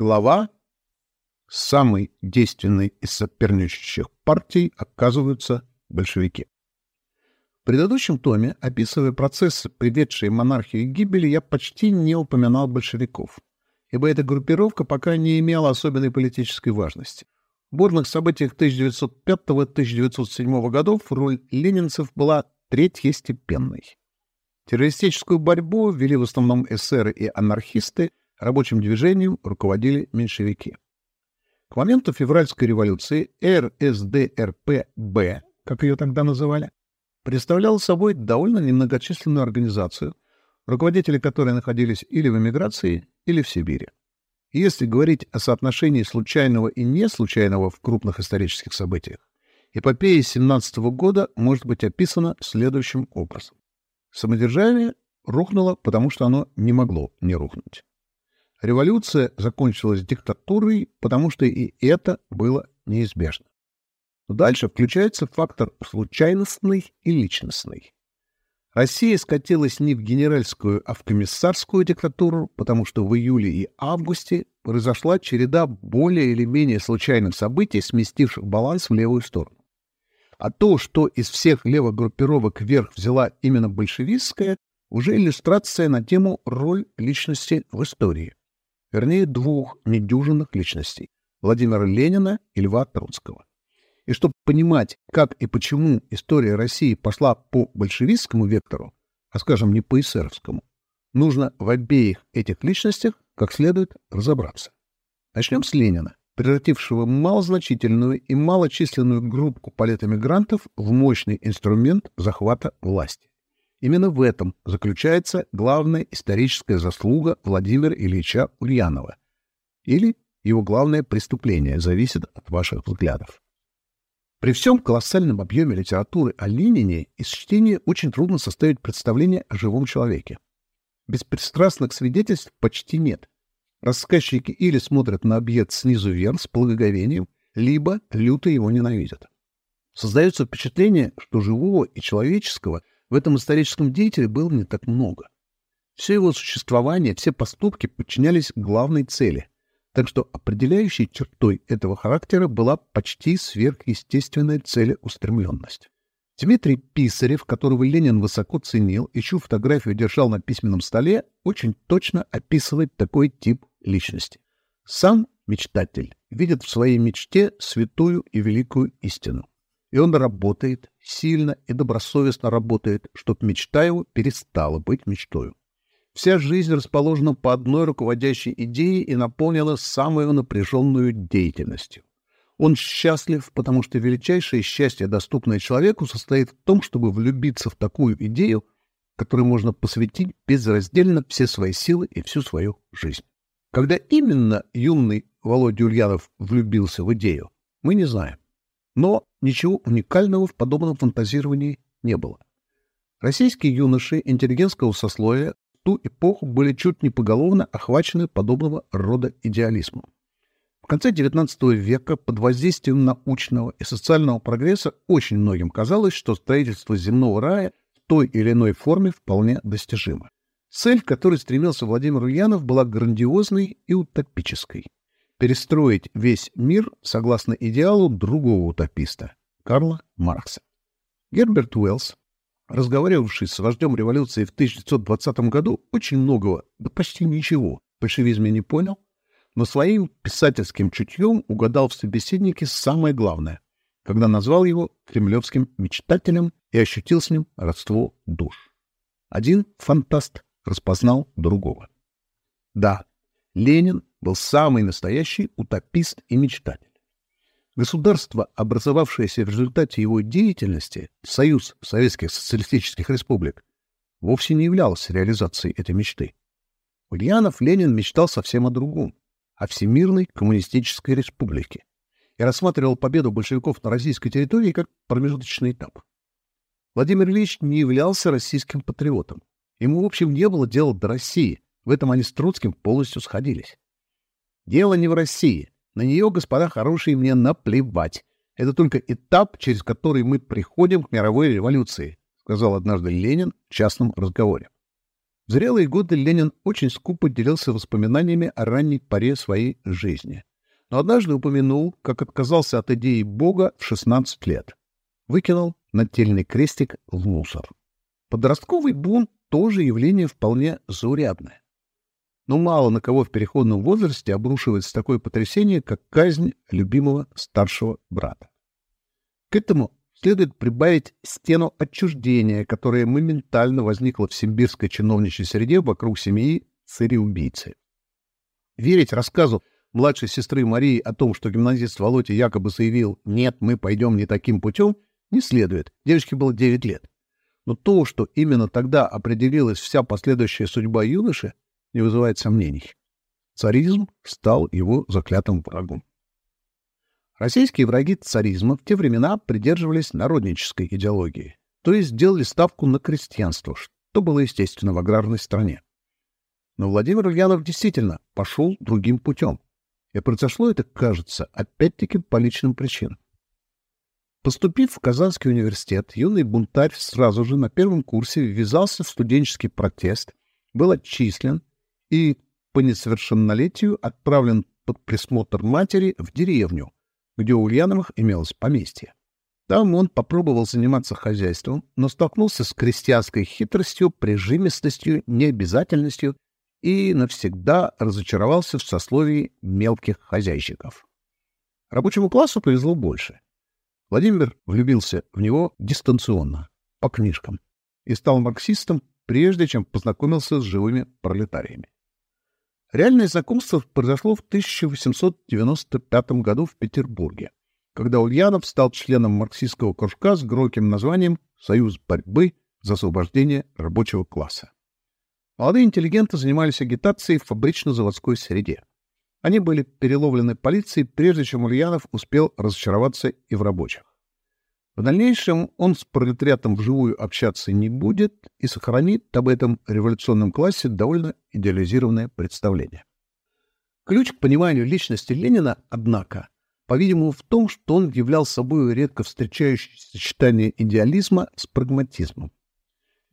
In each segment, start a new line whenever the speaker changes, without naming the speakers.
Глава самой действенной из соперничающих партий оказываются большевики. В предыдущем томе, описывая процессы, приведшие монархию к гибели, я почти не упоминал большевиков, ибо эта группировка пока не имела особенной политической важности. В бурных событиях 1905-1907 годов роль ленинцев была третьестепенной. Террористическую борьбу вели в основном эсеры и анархисты, рабочим движением руководили меньшевики. К моменту февральской революции РСДРПБ, как ее тогда называли, представляла собой довольно немногочисленную организацию, руководители которой находились или в эмиграции, или в Сибири. если говорить о соотношении случайного и неслучайного в крупных исторических событиях, эпопея 17 года может быть описана следующим образом. Самодержавие рухнуло, потому что оно не могло не рухнуть. Революция закончилась диктатурой, потому что и это было неизбежно. Но дальше включается фактор случайностный и личностный. Россия скатилась не в генеральскую, а в комиссарскую диктатуру, потому что в июле и августе произошла череда более или менее случайных событий, сместивших баланс в левую сторону. А то, что из всех левых группировок вверх взяла именно большевистская, уже иллюстрация на тему «Роль личности в истории» вернее, двух недюжинных личностей — Владимира Ленина и Льва Троцкого. И чтобы понимать, как и почему история России пошла по большевистскому вектору, а, скажем, не по эсеровскому, нужно в обеих этих личностях как следует разобраться. Начнем с Ленина, превратившего малозначительную и малочисленную группу политэмигрантов в мощный инструмент захвата власти. Именно в этом заключается главная историческая заслуга Владимира Ильича Ульянова. Или его главное преступление зависит от ваших взглядов. При всем колоссальном объеме литературы о Ленине из чтения очень трудно составить представление о живом человеке. Беспристрастных свидетельств почти нет. Рассказчики или смотрят на объект снизу вверх с благоговением, либо люто его ненавидят. Создается впечатление, что живого и человеческого в этом историческом деятеле было не так много. Все его существование, все поступки подчинялись главной цели. Так что определяющей чертой этого характера была почти сверхъестественная целеустремленность. Дмитрий Писарев, которого Ленин высоко ценил и чью фотографию держал на письменном столе, очень точно описывает такой тип личности. Сам мечтатель видит в своей мечте святую и великую истину. И он работает, сильно и добросовестно работает, чтобы мечта его перестала быть мечтою. Вся жизнь расположена по одной руководящей идее и наполнена самой напряженную деятельностью. Он счастлив, потому что величайшее счастье, доступное человеку, состоит в том, чтобы влюбиться в такую идею, которой можно посвятить безраздельно все свои силы и всю свою жизнь. Когда именно юный Володя Ульянов влюбился в идею, мы не знаем. Но ничего уникального в подобном фантазировании не было. Российские юноши интеллигентского сословия в ту эпоху были чуть не поголовно охвачены подобного рода идеализмом. В конце XIX века под воздействием научного и социального прогресса очень многим казалось, что строительство земного рая в той или иной форме вполне достижимо. Цель, к которой стремился Владимир Ульянов, была грандиозной и утопической перестроить весь мир согласно идеалу другого утописта — Карла Маркса. Герберт Уэллс, разговаривавший с вождем революции в 1920 году, очень многого, да почти ничего, большевизме не понял, но своим писательским чутьем угадал в собеседнике самое главное, когда назвал его кремлевским мечтателем и ощутил с ним родство душ. Один фантаст распознал другого. Да, Ленин был самый настоящий утопист и мечтатель. Государство, образовавшееся в результате его деятельности, Союз Советских Социалистических Республик, вовсе не являлось реализацией этой мечты. Ульянов Ленин мечтал совсем о другом, о Всемирной коммунистической республике, и рассматривал победу большевиков на российской территории как промежуточный этап. Владимир Ильич не являлся российским патриотом. Ему, в общем, не было дела до России. В этом они с Троцким полностью сходились. Дело не в России. На нее, господа хорошие, мне наплевать. Это только этап, через который мы приходим к мировой революции, сказал однажды Ленин в частном разговоре. В зрелые годы Ленин очень скупо делился воспоминаниями о ранней поре своей жизни. Но однажды упомянул, как отказался от идеи Бога в 16 лет. Выкинул нательный крестик в мусор. Подростковый бунт тоже явление вполне заурядное. Но мало на кого в переходном возрасте обрушивается такое потрясение, как казнь любимого старшего брата. К этому следует прибавить стену отчуждения, которая моментально возникла в симбирской чиновничьей среде вокруг семьи цареубийцы. Верить рассказу младшей сестры Марии о том, что гимназист Володя якобы заявил «нет, мы пойдем не таким путем», не следует. Девочке было 9 лет. Но то, что именно тогда определилась вся последующая судьба юноши, не вызывает сомнений. Царизм стал его заклятым врагом. Российские враги царизма в те времена придерживались народнической идеологии, то есть делали ставку на крестьянство, что было естественно в аграрной стране. Но Владимир Ульянов действительно пошел другим путем. И произошло это, кажется, опять-таки по личным причинам. Поступив в Казанский университет, юный бунтарь сразу же на первом курсе ввязался в студенческий протест, был отчислен и по несовершеннолетию отправлен под присмотр матери в деревню, где у Ульяновых имелось поместье. Там он попробовал заниматься хозяйством, но столкнулся с крестьянской хитростью, прижимистостью, необязательностью и навсегда разочаровался в сословии мелких хозяйщиков. Рабочему классу повезло больше. Владимир влюбился в него дистанционно, по книжкам, и стал марксистом, прежде чем познакомился с живыми пролетариями. Реальное знакомство произошло в 1895 году в Петербурге, когда Ульянов стал членом марксистского кружка с громким названием «Союз борьбы за освобождение рабочего класса». Молодые интеллигенты занимались агитацией в фабрично-заводской среде. Они были переловлены полицией, прежде чем Ульянов успел разочароваться и в рабочих. В дальнейшем он с пролетариатом вживую общаться не будет и сохранит об этом революционном классе довольно идеализированное представление. Ключ к пониманию личности Ленина, однако, по-видимому, в том, что он являл собой редко встречающееся сочетание идеализма с прагматизмом.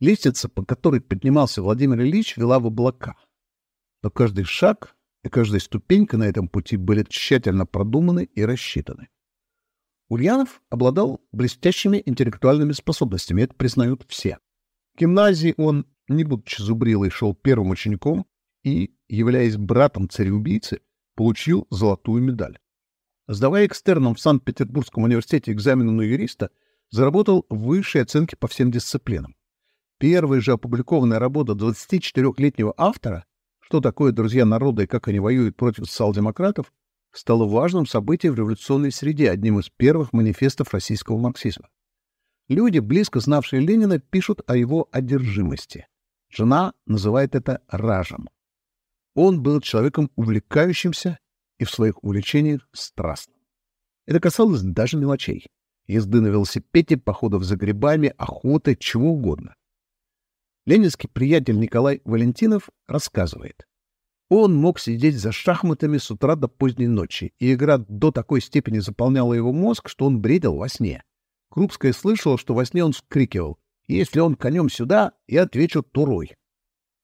Лестница, по которой поднимался Владимир Ильич, вела в облака. Но каждый шаг и каждая ступенька на этом пути были тщательно продуманы и рассчитаны. Ульянов обладал блестящими интеллектуальными способностями, это признают все. В гимназии он, не будучи зубрилой, шел первым учеником и, являясь братом цареубийцы, получил золотую медаль. Сдавая экстерном в Санкт-Петербургском университете экзамены на юриста, заработал высшие оценки по всем дисциплинам. Первая же опубликованная работа 24-летнего автора «Что такое друзья народа и как они воюют против социал-демократов» стало важным событием в революционной среде, одним из первых манифестов российского марксизма. Люди, близко знавшие Ленина, пишут о его одержимости. Жена называет это ражем. Он был человеком увлекающимся и в своих увлечениях страстным. Это касалось даже мелочей. Езды на велосипеде, походов за грибами, охоты, чего угодно. Ленинский приятель Николай Валентинов рассказывает. Он мог сидеть за шахматами с утра до поздней ночи, и игра до такой степени заполняла его мозг, что он бредил во сне. Крупская слышала, что во сне он скрикивал «Если он конем сюда, я отвечу турой».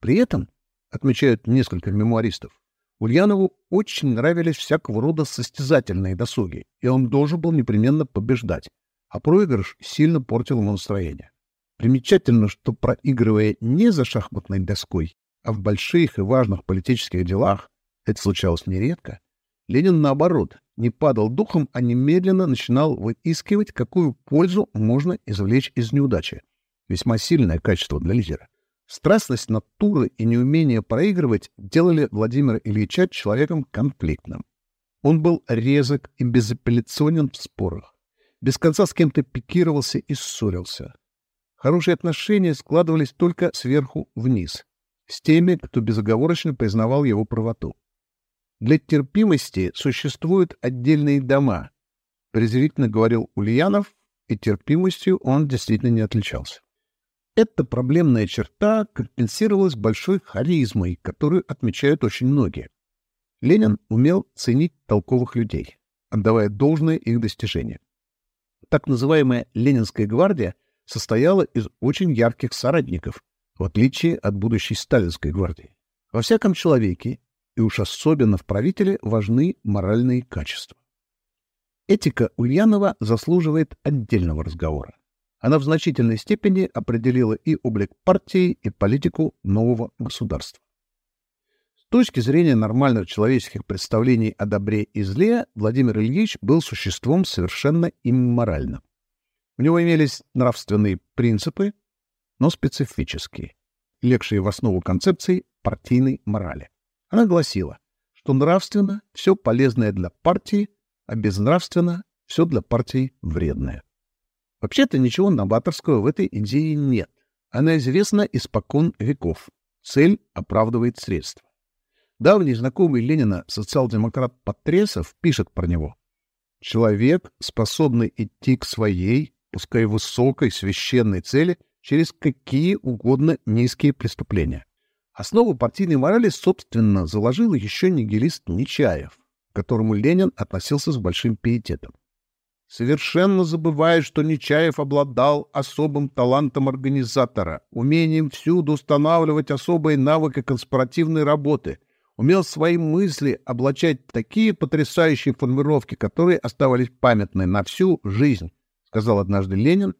При этом, отмечают несколько мемуаристов, Ульянову очень нравились всякого рода состязательные досуги, и он должен был непременно побеждать, а проигрыш сильно портил ему настроение. Примечательно, что проигрывая не за шахматной доской, а в больших и важных политических делах, это случалось нередко, Ленин, наоборот, не падал духом, а немедленно начинал выискивать, какую пользу можно извлечь из неудачи. Весьма сильное качество для лидера. Страстность натуры и неумение проигрывать делали Владимира Ильича человеком конфликтным. Он был резок и безапелляционен в спорах. Без конца с кем-то пикировался и ссорился. Хорошие отношения складывались только сверху вниз с теми, кто безоговорочно признавал его правоту. Для терпимости существуют отдельные дома, презрительно говорил Ульянов, и терпимостью он действительно не отличался. Эта проблемная черта компенсировалась большой харизмой, которую отмечают очень многие. Ленин умел ценить толковых людей, отдавая должное их достижениям. Так называемая «Ленинская гвардия» состояла из очень ярких соратников, в отличие от будущей сталинской гвардии. Во всяком человеке, и уж особенно в правителе, важны моральные качества. Этика Ульянова заслуживает отдельного разговора. Она в значительной степени определила и облик партии, и политику нового государства. С точки зрения нормальных человеческих представлений о добре и зле, Владимир Ильич был существом совершенно имморальным. У него имелись нравственные принципы, но специфические, легшие в основу концепции партийной морали. Она гласила, что нравственно все полезное для партии, а безнравственно все для партии вредное. Вообще-то ничего новаторского в этой идее нет. Она известна испокон веков. Цель оправдывает средства. Давний знакомый Ленина социал-демократ Потресов пишет про него. Человек, способный идти к своей, пускай высокой, священной цели через какие угодно низкие преступления. Основу партийной морали, собственно, заложил еще нигилист Нечаев, к которому Ленин относился с большим пиететом совершенно забывая, что Нечаев обладал особым талантом организатора, умением всюду устанавливать особые навыки конспиративной работы, умел свои мысли облачать такие потрясающие формулировки, которые оставались памятны на всю жизнь, сказал однажды Ленин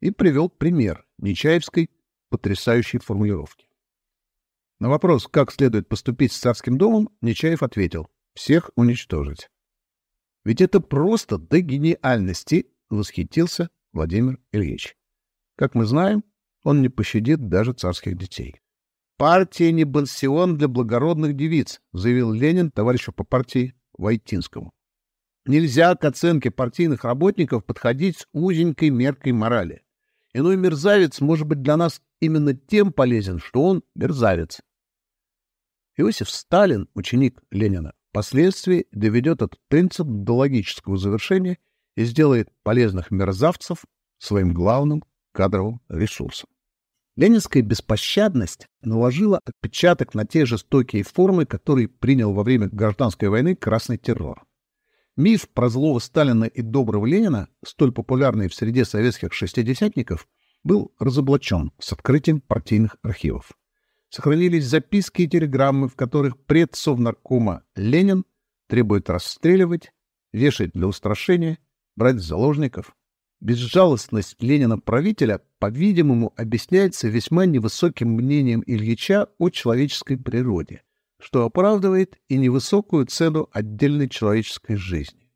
и привел пример Нечаевской потрясающей формулировки. На вопрос, как следует поступить с царским домом, Нечаев ответил — всех уничтожить. Ведь это просто до гениальности, восхитился Владимир Ильич. Как мы знаем, он не пощадит даже царских детей. «Партия не бансион для благородных девиц», заявил Ленин товарищу по партии Войтинскому. «Нельзя к оценке партийных работников подходить с узенькой меркой морали. Иной мерзавец может быть для нас именно тем полезен, что он мерзавец». Иосиф Сталин, ученик Ленина, впоследствии доведет этот принцип до логического завершения и сделает полезных мерзавцев своим главным кадровым ресурсом. Ленинская беспощадность наложила отпечаток на те жестокие формы, которые принял во время гражданской войны красный террор. Миф про злого Сталина и доброго Ленина, столь популярный в среде советских шестидесятников, был разоблачен с открытием партийных архивов сохранились записки и телеграммы, в которых предсовнаркома Ленин требует расстреливать, вешать для устрашения, брать заложников. Безжалостность Ленина-правителя, по-видимому, объясняется весьма невысоким мнением Ильича о человеческой природе, что оправдывает и невысокую цену отдельной человеческой жизни.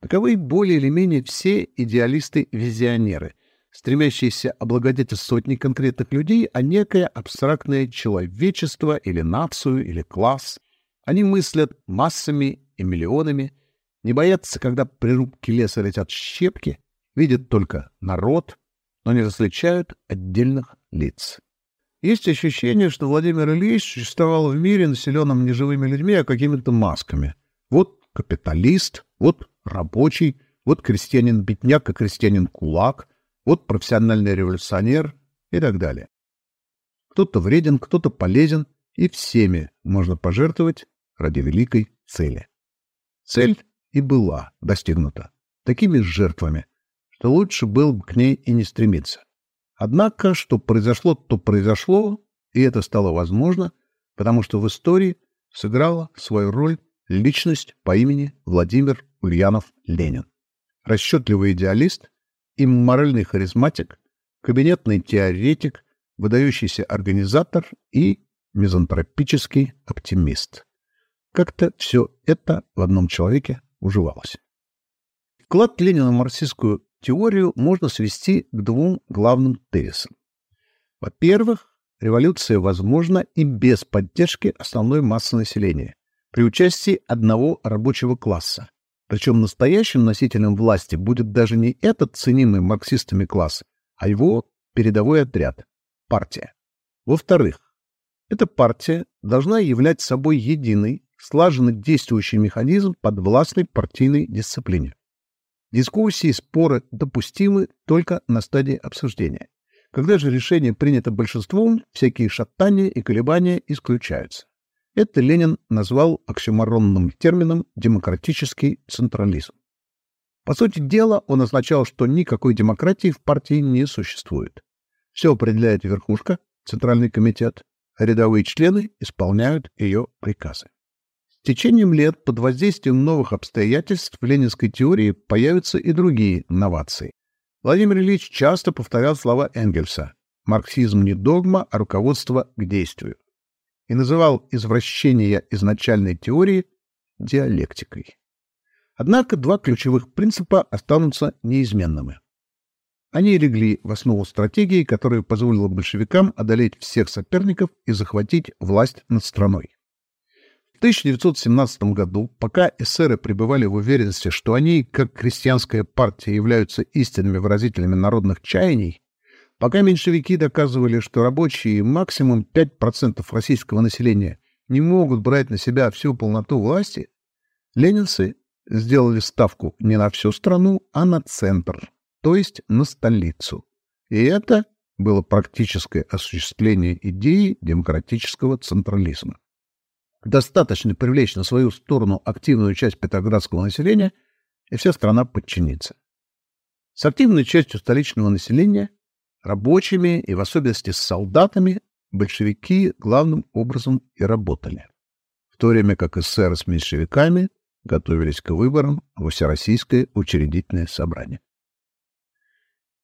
Таковы более или менее все идеалисты-визионеры, стремящиеся облагодетельствовать не конкретных людей, а некое абстрактное человечество или нацию или класс. Они мыслят массами и миллионами, не боятся, когда при рубке леса летят щепки, видят только народ, но не различают отдельных лиц. Есть ощущение, что Владимир Ильич существовал в мире, населенном не живыми людьми, а какими-то масками. Вот капиталист, вот рабочий, вот крестьянин-бедняк и крестьянин-кулак — вот профессиональный революционер и так далее. Кто-то вреден, кто-то полезен, и всеми можно пожертвовать ради великой цели. Цель и была достигнута такими жертвами, что лучше было бы к ней и не стремиться. Однако, что произошло, то произошло, и это стало возможно, потому что в истории сыграла свою роль личность по имени Владимир Ульянов Ленин. Расчетливый идеалист, имморальный харизматик, кабинетный теоретик, выдающийся организатор и мизантропический оптимист. Как-то все это в одном человеке уживалось. Вклад Ленина в марксистскую теорию можно свести к двум главным тезисам. Во-первых, революция возможна и без поддержки основной массы населения, при участии одного рабочего класса, причем настоящим носителем власти будет даже не этот ценимый марксистами класс, а его передовой отряд – партия. Во-вторых, эта партия должна являть собой единый, слаженно действующий механизм подвластной партийной дисциплине. Дискуссии, споры допустимы только на стадии обсуждения. Когда же решение принято большинством, всякие шатания и колебания исключаются. Это Ленин назвал оксюморонным термином «демократический централизм». По сути дела, он означал, что никакой демократии в партии не существует. Все определяет верхушка, Центральный комитет, а рядовые члены исполняют ее приказы. С течением лет под воздействием новых обстоятельств в ленинской теории появятся и другие новации. Владимир Ильич часто повторял слова Энгельса «марксизм не догма, а руководство к действию» и называл извращение изначальной теории диалектикой. Однако два ключевых принципа останутся неизменными. Они легли в основу стратегии, которая позволила большевикам одолеть всех соперников и захватить власть над страной. В 1917 году, пока эсеры пребывали в уверенности, что они, как крестьянская партия, являются истинными выразителями народных чаяний, пока меньшевики доказывали, что рабочие максимум 5% российского населения не могут брать на себя всю полноту власти, ленинцы сделали ставку не на всю страну, а на центр, то есть на столицу. И это было практическое осуществление идеи демократического централизма. Достаточно привлечь на свою сторону активную часть петроградского населения, и вся страна подчинится. С активной частью столичного населения, рабочими и в особенности с солдатами, большевики главным образом и работали. В то время как эсеры с меньшевиками готовились к выборам в Всероссийское учредительное собрание.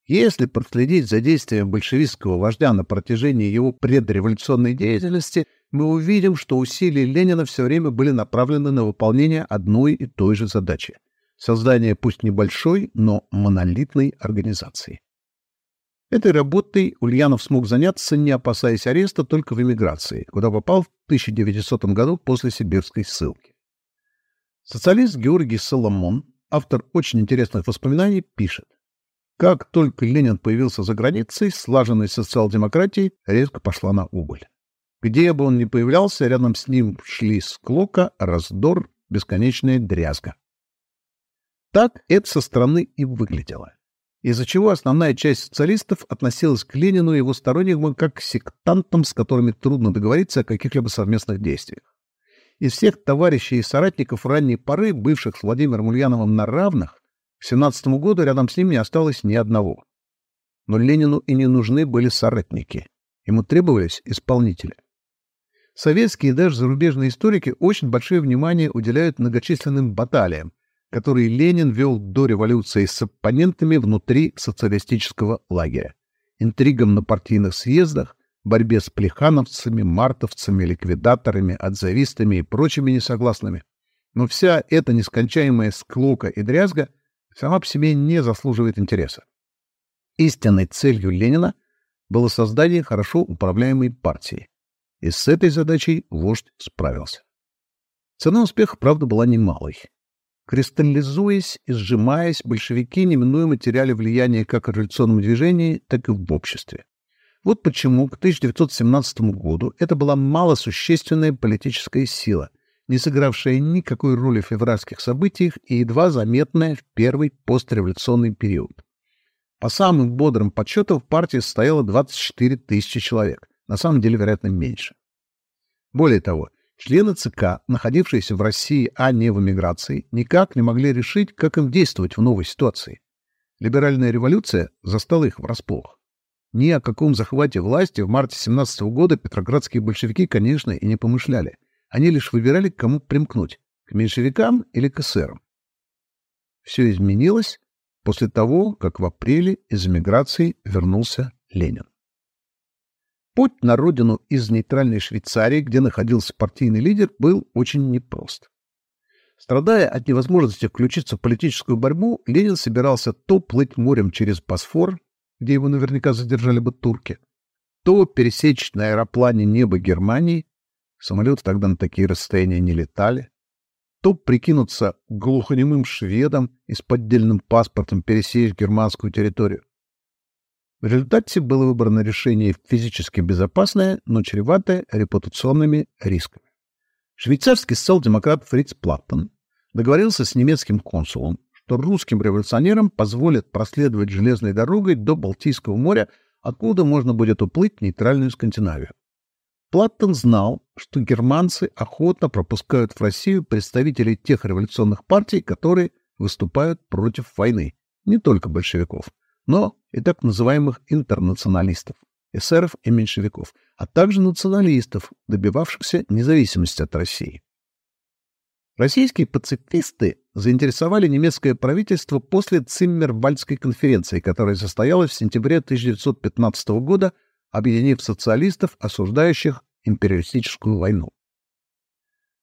Если проследить за действием большевистского вождя на протяжении его предреволюционной деятельности, мы увидим, что усилия Ленина все время были направлены на выполнение одной и той же задачи — создание пусть небольшой, но монолитной организации. Этой работой Ульянов смог заняться, не опасаясь ареста, только в эмиграции, куда попал в 1900 году после сибирской ссылки. Социалист Георгий Соломон, автор очень интересных воспоминаний, пишет. Как только Ленин появился за границей, слаженной социал-демократии резко пошла на убыль. Где бы он ни появлялся, рядом с ним шли склока, раздор, бесконечная дрязга. Так это со стороны и выглядело. Из-за чего основная часть социалистов относилась к Ленину и его сторонникам как к сектантам, с которыми трудно договориться о каких-либо совместных действиях. Из всех товарищей и соратников ранней поры, бывших с Владимиром Ульяновым на равных, к 17 году рядом с ним не осталось ни одного. Но Ленину и не нужны были соратники. Ему требовались исполнители. Советские и даже зарубежные историки очень большое внимание уделяют многочисленным баталиям, которые Ленин вел до революции с оппонентами внутри социалистического лагеря, интригам на партийных съездах, борьбе с плехановцами, мартовцами, ликвидаторами, отзавистами и прочими несогласными. Но вся эта нескончаемая склока и дрязга сама по себе не заслуживает интереса. Истинной целью Ленина было создание хорошо управляемой партии. И с этой задачей вождь справился. Цена успеха, правда, была немалой. Кристаллизуясь и сжимаясь, большевики неминуемо теряли влияние как в революционном движении, так и в обществе. Вот почему к 1917 году это была малосущественная политическая сила, не сыгравшая никакой роли в февральских событиях и едва заметная в первый постреволюционный период. По самым бодрым подсчетам в партии состояло 24 тысячи человек, на самом деле, вероятно, меньше. Более того, члены ЦК, находившиеся в России, а не в эмиграции, никак не могли решить, как им действовать в новой ситуации. Либеральная революция застала их врасплох. Ни о каком захвате власти в марте 17 года петроградские большевики, конечно, и не помышляли. Они лишь выбирали, к кому примкнуть — к меньшевикам или к эсерам. Все изменилось после того, как в апреле из эмиграции вернулся Ленин. Путь на родину из нейтральной Швейцарии, где находился партийный лидер, был очень непрост. Страдая от невозможности включиться в политическую борьбу, Ленин собирался то плыть морем через Босфор, где его наверняка задержали бы турки, то пересечь на аэроплане небо Германии, самолеты тогда на такие расстояния не летали, то прикинуться глухонемым шведом и с поддельным паспортом пересечь германскую территорию. В результате было выбрано решение физически безопасное, но чреватое репутационными рисками. Швейцарский социал-демократ Фриц Платтон договорился с немецким консулом, что русским революционерам позволят проследовать железной дорогой до Балтийского моря, откуда можно будет уплыть в нейтральную Скандинавию. Платтон знал, что германцы охотно пропускают в Россию представителей тех революционных партий, которые выступают против войны, не только большевиков, но и так называемых интернационалистов, эсеров и меньшевиков, а также националистов, добивавшихся независимости от России. Российские пацифисты заинтересовали немецкое правительство после Циммервальдской конференции, которая состоялась в сентябре 1915 года, объединив социалистов, осуждающих империалистическую войну.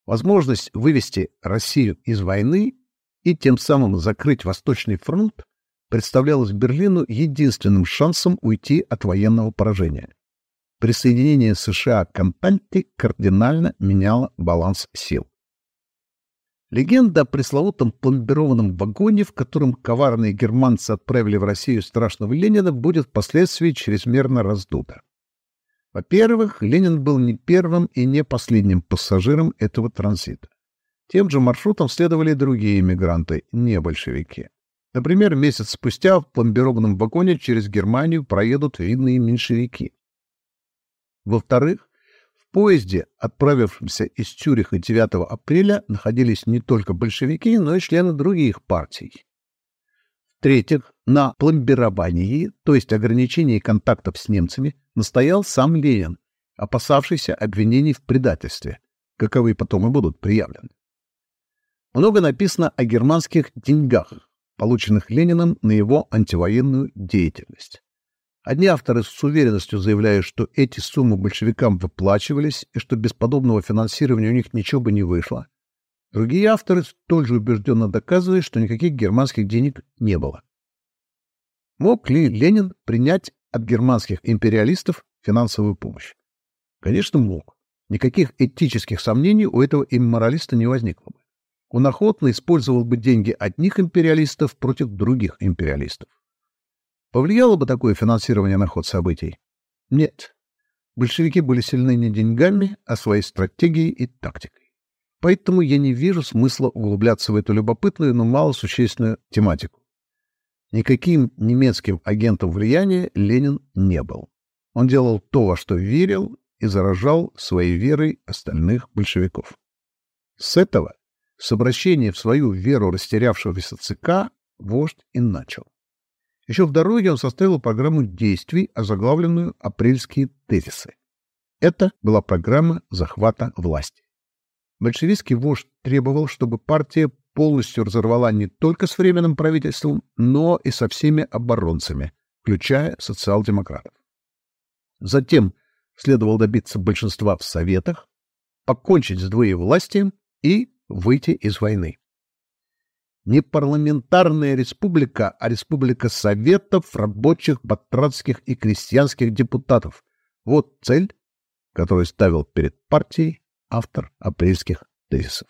Возможность вывести Россию из войны и тем самым закрыть Восточный фронт представлялась Берлину единственным шансом уйти от военного поражения. Присоединение США к Антанте кардинально меняло баланс сил. Легенда о пресловутом пломбированном вагоне, в котором коварные германцы отправили в Россию страшного Ленина, будет впоследствии чрезмерно раздута. Во-первых, Ленин был не первым и не последним пассажиром этого транзита. Тем же маршрутом следовали другие эмигранты, не большевики. Например, месяц спустя в пломбированном вагоне через Германию проедут видные меньшевики. Во-вторых, поезде, отправившемся из Цюриха 9 апреля, находились не только большевики, но и члены других партий. В-третьих, на пломбировании, то есть ограничении контактов с немцами, настоял сам Ленин, опасавшийся обвинений в предательстве, каковы потом и будут приявлены. Много написано о германских деньгах, полученных Лениным на его антивоенную деятельность. Одни авторы с уверенностью заявляют, что эти суммы большевикам выплачивались и что без подобного финансирования у них ничего бы не вышло. Другие авторы столь же убежденно доказывают, что никаких германских денег не было. Мог ли Ленин принять от германских империалистов финансовую помощь? Конечно, мог. Никаких этических сомнений у этого имморалиста не возникло бы. Он охотно использовал бы деньги одних империалистов против других империалистов. Повлияло бы такое финансирование на ход событий? Нет. Большевики были сильны не деньгами, а своей стратегией и тактикой. Поэтому я не вижу смысла углубляться в эту любопытную, но малосущественную тематику. Никаким немецким агентом влияния Ленин не был. Он делал то, во что верил, и заражал своей верой остальных большевиков. С этого, с обращения в свою веру растерявшегося ЦК, вождь и начал. Еще в дороге он составил программу действий, озаглавленную «Апрельские тезисы». Это была программа захвата власти. Большевистский вождь требовал, чтобы партия полностью разорвала не только с Временным правительством, но и со всеми оборонцами, включая социал-демократов. Затем следовало добиться большинства в Советах, покончить с двоевластием и выйти из войны не парламентарная республика, а республика советов, рабочих, батрацких и крестьянских депутатов. Вот цель, которую ставил перед партией автор апрельских тезисов.